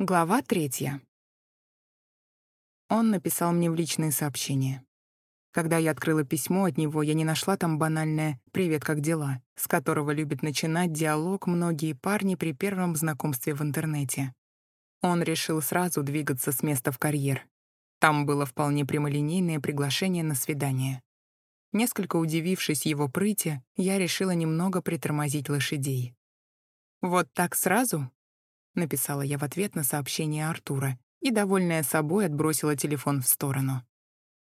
Глава третья. Он написал мне в личные сообщения. Когда я открыла письмо от него, я не нашла там банальное «Привет, как дела?», с которого любят начинать диалог многие парни при первом знакомстве в интернете. Он решил сразу двигаться с места в карьер. Там было вполне прямолинейное приглашение на свидание. Несколько удивившись его прыти, я решила немного притормозить лошадей. «Вот так сразу?» — написала я в ответ на сообщение Артура и, довольная собой, отбросила телефон в сторону.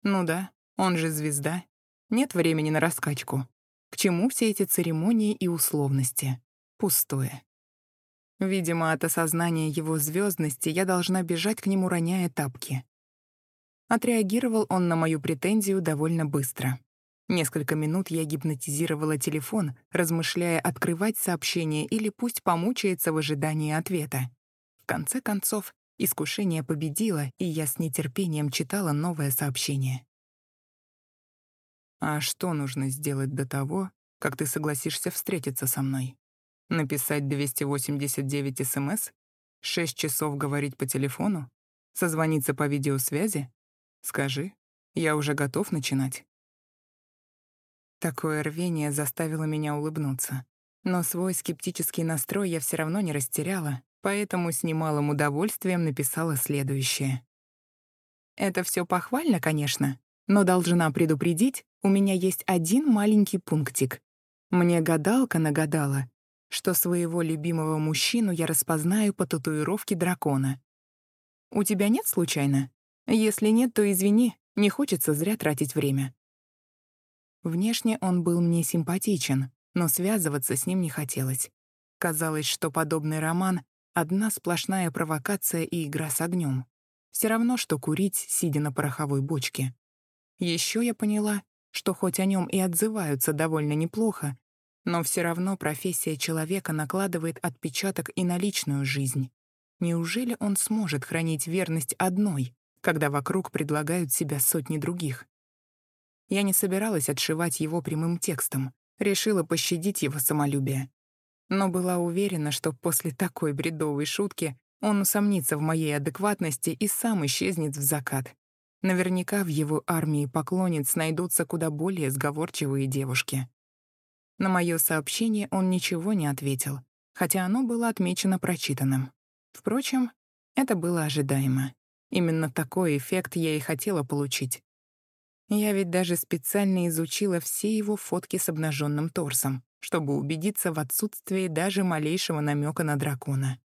«Ну да, он же звезда. Нет времени на раскачку. К чему все эти церемонии и условности? Пустое». Видимо, от осознания его звездности я должна бежать к нему, роняя тапки. Отреагировал он на мою претензию довольно быстро. Несколько минут я гипнотизировала телефон, размышляя, открывать сообщение или пусть помучается в ожидании ответа. В конце концов, искушение победило, и я с нетерпением читала новое сообщение. «А что нужно сделать до того, как ты согласишься встретиться со мной? Написать 289 СМС? Шесть часов говорить по телефону? Созвониться по видеосвязи? Скажи, я уже готов начинать». Такое рвение заставило меня улыбнуться. Но свой скептический настрой я все равно не растеряла, поэтому с немалым удовольствием написала следующее. «Это все похвально, конечно, но должна предупредить, у меня есть один маленький пунктик. Мне гадалка нагадала, что своего любимого мужчину я распознаю по татуировке дракона. У тебя нет случайно? Если нет, то извини, не хочется зря тратить время. Внешне он был мне симпатичен, но связываться с ним не хотелось. Казалось, что подобный роман — одна сплошная провокация и игра с огнем. Все равно, что курить, сидя на пороховой бочке. Еще я поняла, что хоть о нем и отзываются довольно неплохо, но все равно профессия человека накладывает отпечаток и на личную жизнь. Неужели он сможет хранить верность одной, когда вокруг предлагают себя сотни других? Я не собиралась отшивать его прямым текстом, решила пощадить его самолюбие. Но была уверена, что после такой бредовой шутки он усомнится в моей адекватности и сам исчезнет в закат. Наверняка в его армии поклонниц найдутся куда более сговорчивые девушки. На мое сообщение он ничего не ответил, хотя оно было отмечено прочитанным. Впрочем, это было ожидаемо. Именно такой эффект я и хотела получить. Я ведь даже специально изучила все его фотки с обнаженным торсом, чтобы убедиться в отсутствии даже малейшего намека на дракона.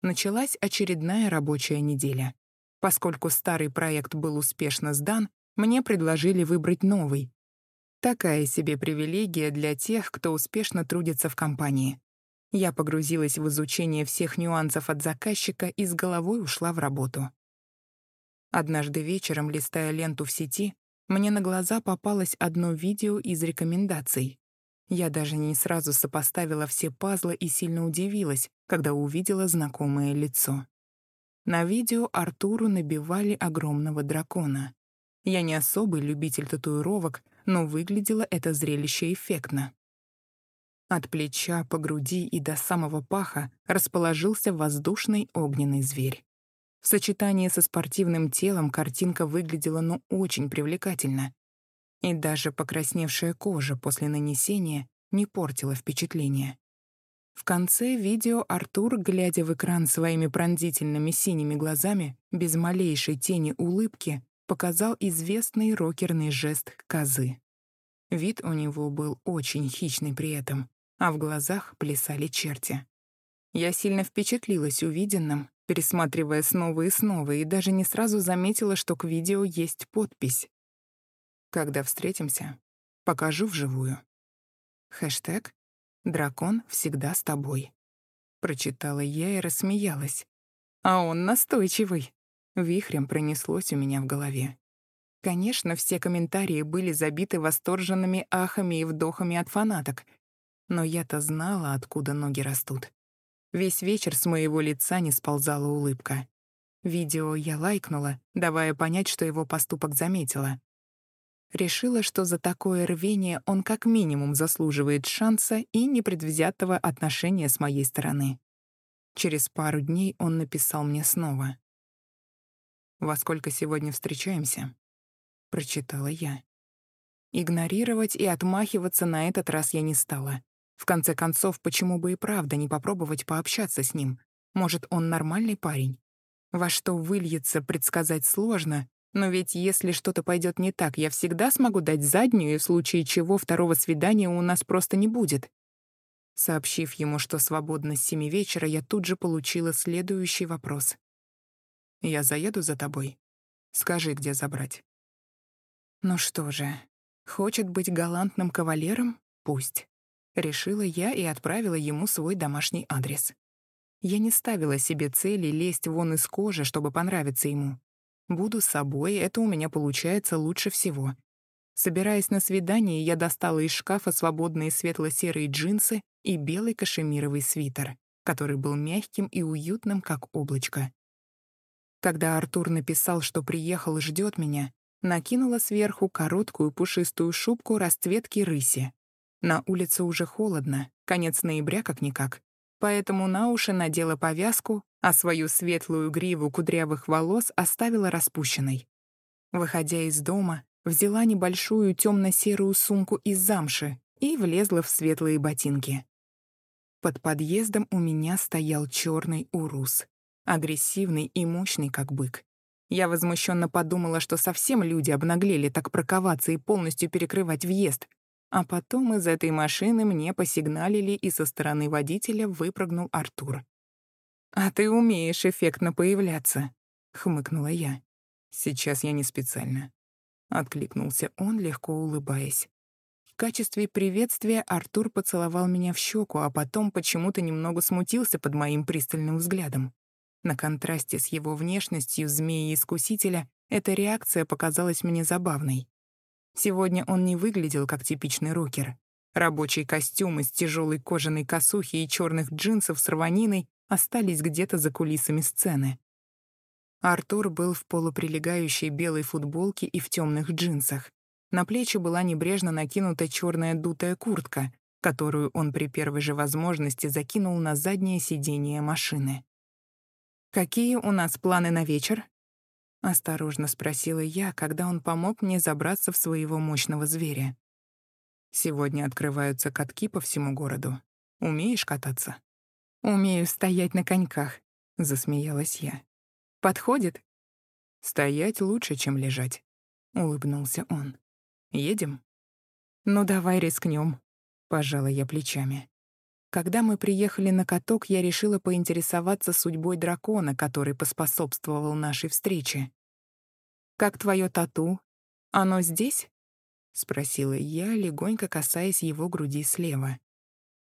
Началась очередная рабочая неделя. Поскольку старый проект был успешно сдан, мне предложили выбрать новый. Такая себе привилегия для тех, кто успешно трудится в компании. Я погрузилась в изучение всех нюансов от заказчика и с головой ушла в работу. Однажды вечером, листая ленту в сети, мне на глаза попалось одно видео из рекомендаций. Я даже не сразу сопоставила все пазлы и сильно удивилась, когда увидела знакомое лицо. На видео Артуру набивали огромного дракона. Я не особый любитель татуировок, но выглядело это зрелище эффектно. От плеча по груди и до самого паха расположился воздушный огненный зверь. В сочетании со спортивным телом картинка выглядела ну очень привлекательно. И даже покрасневшая кожа после нанесения не портила впечатление. В конце видео Артур, глядя в экран своими пронзительными синими глазами, без малейшей тени улыбки, показал известный рокерный жест козы. Вид у него был очень хищный при этом, а в глазах плясали черти. Я сильно впечатлилась увиденным пересматривая снова и снова, и даже не сразу заметила, что к видео есть подпись. «Когда встретимся, покажу вживую». Хэштег «Дракон всегда с тобой». Прочитала я и рассмеялась. А он настойчивый. Вихрем пронеслось у меня в голове. Конечно, все комментарии были забиты восторженными ахами и вдохами от фанаток. Но я-то знала, откуда ноги растут. Весь вечер с моего лица не сползала улыбка. Видео я лайкнула, давая понять, что его поступок заметила. Решила, что за такое рвение он как минимум заслуживает шанса и непредвзятого отношения с моей стороны. Через пару дней он написал мне снова. «Во сколько сегодня встречаемся?» Прочитала я. Игнорировать и отмахиваться на этот раз я не стала. В конце концов, почему бы и правда не попробовать пообщаться с ним? Может, он нормальный парень? Во что выльется, предсказать сложно, но ведь если что-то пойдет не так, я всегда смогу дать заднюю, и в случае чего второго свидания у нас просто не будет. Сообщив ему, что свободно с семи вечера, я тут же получила следующий вопрос. «Я заеду за тобой. Скажи, где забрать». Ну что же, хочет быть галантным кавалером? Пусть. Решила я и отправила ему свой домашний адрес. Я не ставила себе цели лезть вон из кожи, чтобы понравиться ему. Буду собой, это у меня получается лучше всего. Собираясь на свидание, я достала из шкафа свободные светло-серые джинсы и белый кашемировый свитер, который был мягким и уютным, как облачко. Когда Артур написал, что приехал и ждет меня, накинула сверху короткую пушистую шубку расцветки рыси. На улице уже холодно, конец ноября как-никак, поэтому на уши надела повязку, а свою светлую гриву кудрявых волос оставила распущенной. Выходя из дома, взяла небольшую темно-серую сумку из замши и влезла в светлые ботинки. Под подъездом у меня стоял черный урус, агрессивный и мощный, как бык. Я возмущенно подумала, что совсем люди обнаглели так проковаться и полностью перекрывать въезд. А потом из этой машины мне посигналили, и со стороны водителя выпрыгнул Артур. «А ты умеешь эффектно появляться», — хмыкнула я. «Сейчас я не специально», — откликнулся он, легко улыбаясь. В качестве приветствия Артур поцеловал меня в щеку, а потом почему-то немного смутился под моим пристальным взглядом. На контрасте с его внешностью змеи-искусителя эта реакция показалась мне забавной. Сегодня он не выглядел как типичный рокер. Рабочий костюм из тяжелой кожаной косухи и черных джинсов с рваниной остались где-то за кулисами сцены. Артур был в полуприлегающей белой футболке и в темных джинсах. На плечи была небрежно накинута черная дутая куртка, которую он при первой же возможности закинул на заднее сиденье машины. «Какие у нас планы на вечер?» — осторожно спросила я, когда он помог мне забраться в своего мощного зверя. «Сегодня открываются катки по всему городу. Умеешь кататься?» «Умею стоять на коньках», — засмеялась я. «Подходит?» «Стоять лучше, чем лежать», — улыбнулся он. «Едем?» «Ну, давай рискнем», — пожала я плечами. Когда мы приехали на каток, я решила поинтересоваться судьбой дракона, который поспособствовал нашей встрече. «Как твое тату? Оно здесь?» — спросила я, легонько касаясь его груди слева.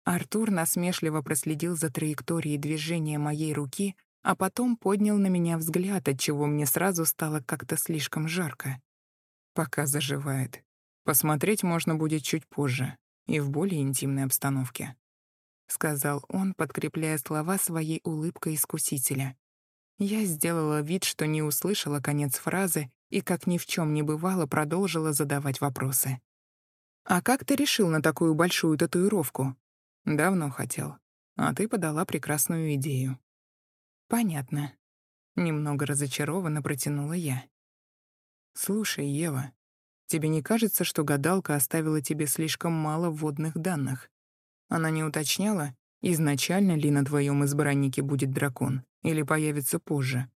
Артур насмешливо проследил за траекторией движения моей руки, а потом поднял на меня взгляд, отчего мне сразу стало как-то слишком жарко. Пока заживает. Посмотреть можно будет чуть позже и в более интимной обстановке. Сказал он, подкрепляя слова своей улыбкой искусителя. Я сделала вид, что не услышала конец фразы и, как ни в чем не бывало, продолжила задавать вопросы. «А как ты решил на такую большую татуировку?» Давно хотел. А ты подала прекрасную идею. Понятно. Немного разочарованно протянула я. Слушай, Ева, тебе не кажется, что гадалка оставила тебе слишком мало вводных данных? Она не уточняла, изначально ли на твоем избраннике будет дракон или появится позже.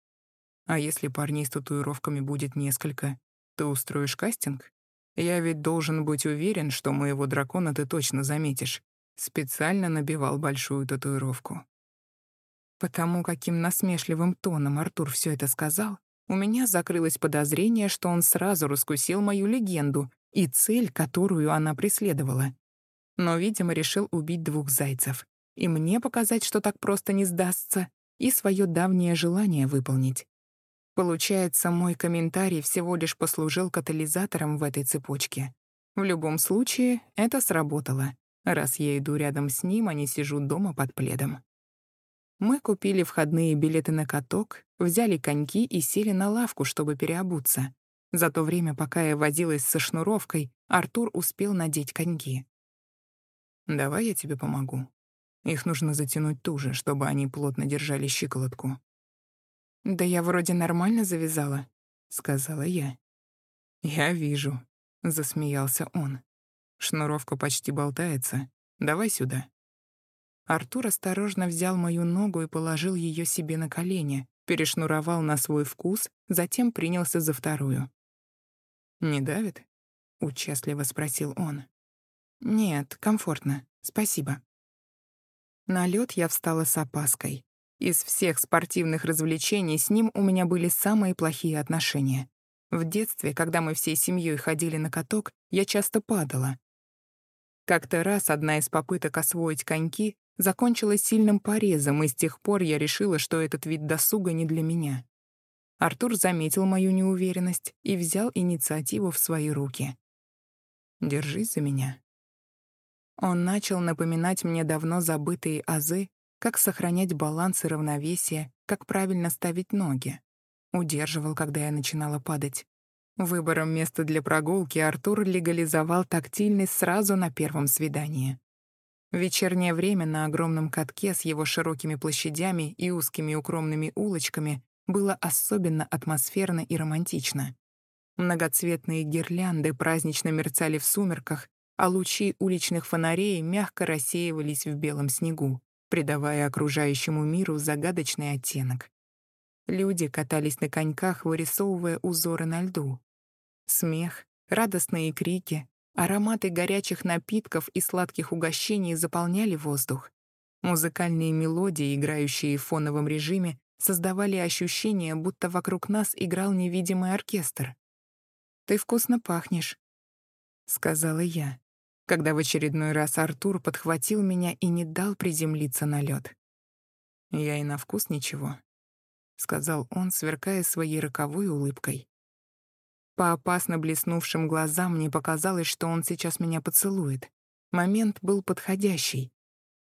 А если парней с татуировками будет несколько, ты устроишь кастинг? Я ведь должен быть уверен, что моего дракона ты точно заметишь. Специально набивал большую татуировку. Потому каким насмешливым тоном Артур все это сказал, у меня закрылось подозрение, что он сразу раскусил мою легенду и цель, которую она преследовала. Но, видимо, решил убить двух зайцев. И мне показать, что так просто не сдастся, и свое давнее желание выполнить. Получается, мой комментарий всего лишь послужил катализатором в этой цепочке. В любом случае, это сработало раз я иду рядом с ним, а не сижу дома под пледом. Мы купили входные билеты на каток, взяли коньки и сели на лавку, чтобы переобуться. За то время, пока я возилась со шнуровкой, Артур успел надеть коньки. «Давай я тебе помогу». Их нужно затянуть туже, чтобы они плотно держали щиколотку. «Да я вроде нормально завязала», — сказала я. «Я вижу», — засмеялся он. «Шнуровка почти болтается. Давай сюда». Артур осторожно взял мою ногу и положил ее себе на колени, перешнуровал на свой вкус, затем принялся за вторую. «Не давит?» — участливо спросил он. «Нет, комфортно. Спасибо». На лед я встала с опаской. Из всех спортивных развлечений с ним у меня были самые плохие отношения. В детстве, когда мы всей семьей ходили на каток, я часто падала. Как-то раз одна из попыток освоить коньки закончилась сильным порезом, и с тех пор я решила, что этот вид досуга не для меня. Артур заметил мою неуверенность и взял инициативу в свои руки. «Держись за меня», он начал напоминать мне давно забытые азы, как сохранять баланс и равновесие, как правильно ставить ноги. Удерживал, когда я начинала падать. Выбором места для прогулки Артур легализовал тактильность сразу на первом свидании. вечернее время на огромном катке с его широкими площадями и узкими укромными улочками было особенно атмосферно и романтично. Многоцветные гирлянды празднично мерцали в сумерках, а лучи уличных фонарей мягко рассеивались в белом снегу, придавая окружающему миру загадочный оттенок. Люди катались на коньках, вырисовывая узоры на льду. Смех, радостные крики, ароматы горячих напитков и сладких угощений заполняли воздух. Музыкальные мелодии, играющие в фоновом режиме, создавали ощущение, будто вокруг нас играл невидимый оркестр. «Ты вкусно пахнешь», — сказала я когда в очередной раз Артур подхватил меня и не дал приземлиться на лед. «Я и на вкус ничего», — сказал он, сверкая своей роковой улыбкой. По опасно блеснувшим глазам мне показалось, что он сейчас меня поцелует. Момент был подходящий.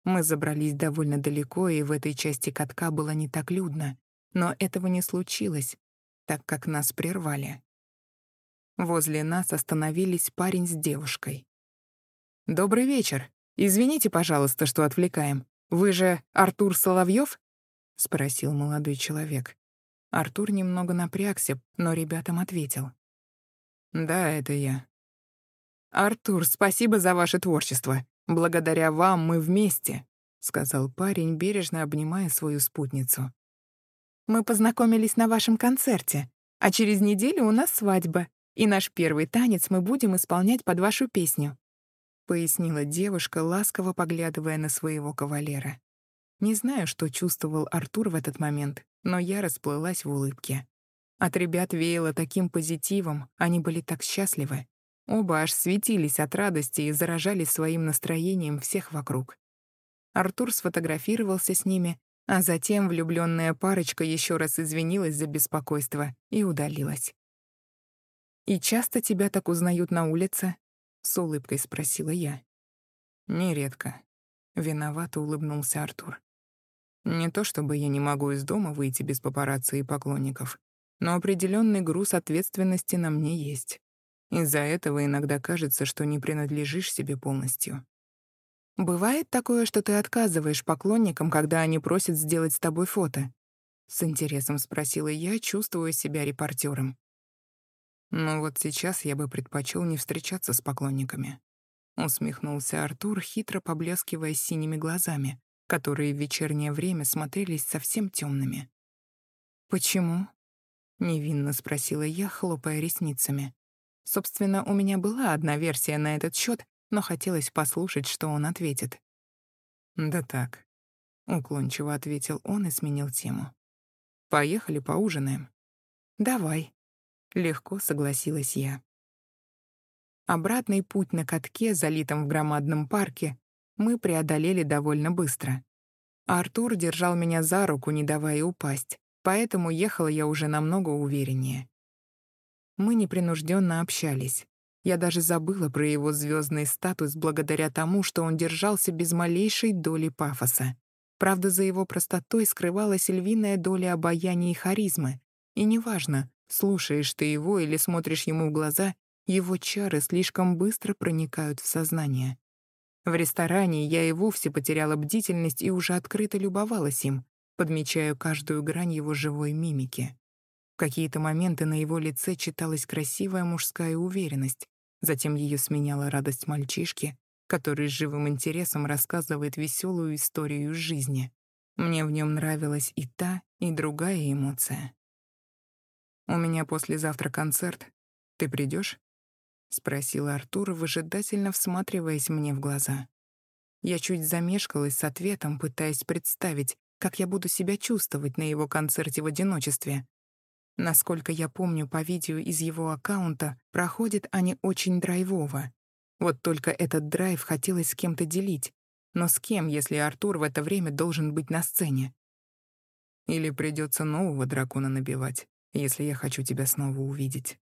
Мы забрались довольно далеко, и в этой части катка было не так людно. Но этого не случилось, так как нас прервали. Возле нас остановились парень с девушкой. «Добрый вечер. Извините, пожалуйста, что отвлекаем. Вы же Артур Соловьев? спросил молодой человек. Артур немного напрягся, но ребятам ответил. «Да, это я». «Артур, спасибо за ваше творчество. Благодаря вам мы вместе», — сказал парень, бережно обнимая свою спутницу. «Мы познакомились на вашем концерте, а через неделю у нас свадьба, и наш первый танец мы будем исполнять под вашу песню пояснила девушка, ласково поглядывая на своего кавалера. Не знаю, что чувствовал Артур в этот момент, но я расплылась в улыбке. От ребят веяло таким позитивом, они были так счастливы. Оба аж светились от радости и заражали своим настроением всех вокруг. Артур сфотографировался с ними, а затем влюбленная парочка еще раз извинилась за беспокойство и удалилась. «И часто тебя так узнают на улице?» — с улыбкой спросила я. «Нередко». Виновато улыбнулся Артур. «Не то чтобы я не могу из дома выйти без папарацци и поклонников, но определенный груз ответственности на мне есть. Из-за этого иногда кажется, что не принадлежишь себе полностью. Бывает такое, что ты отказываешь поклонникам, когда они просят сделать с тобой фото? С интересом спросила я, чувствуя себя репортером. Но вот сейчас я бы предпочел не встречаться с поклонниками. Усмехнулся Артур, хитро поблескивая синими глазами, которые в вечернее время смотрелись совсем темными. «Почему?» — невинно спросила я, хлопая ресницами. Собственно, у меня была одна версия на этот счет, но хотелось послушать, что он ответит. «Да так», — уклончиво ответил он и сменил тему. «Поехали поужинаем». «Давай», Легко согласилась я. Обратный путь на катке, залитом в громадном парке, мы преодолели довольно быстро. Артур держал меня за руку, не давая упасть, поэтому ехала я уже намного увереннее. Мы непринужденно общались. Я даже забыла про его звездный статус благодаря тому, что он держался без малейшей доли пафоса. Правда, за его простотой скрывалась львиная доля обаяния и харизмы. И неважно, Слушаешь ты его или смотришь ему в глаза, его чары слишком быстро проникают в сознание. В ресторане я и вовсе потеряла бдительность и уже открыто любовалась им, подмечая каждую грань его живой мимики. В какие-то моменты на его лице читалась красивая мужская уверенность, затем ее сменяла радость мальчишки, который с живым интересом рассказывает веселую историю жизни. Мне в нем нравилась и та, и другая эмоция. «У меня послезавтра концерт. Ты придешь? — спросил Артур, выжидательно всматриваясь мне в глаза. Я чуть замешкалась с ответом, пытаясь представить, как я буду себя чувствовать на его концерте в одиночестве. Насколько я помню по видео из его аккаунта, проходят они очень драйвово. Вот только этот драйв хотелось с кем-то делить. Но с кем, если Артур в это время должен быть на сцене? Или придется нового дракона набивать, если я хочу тебя снова увидеть.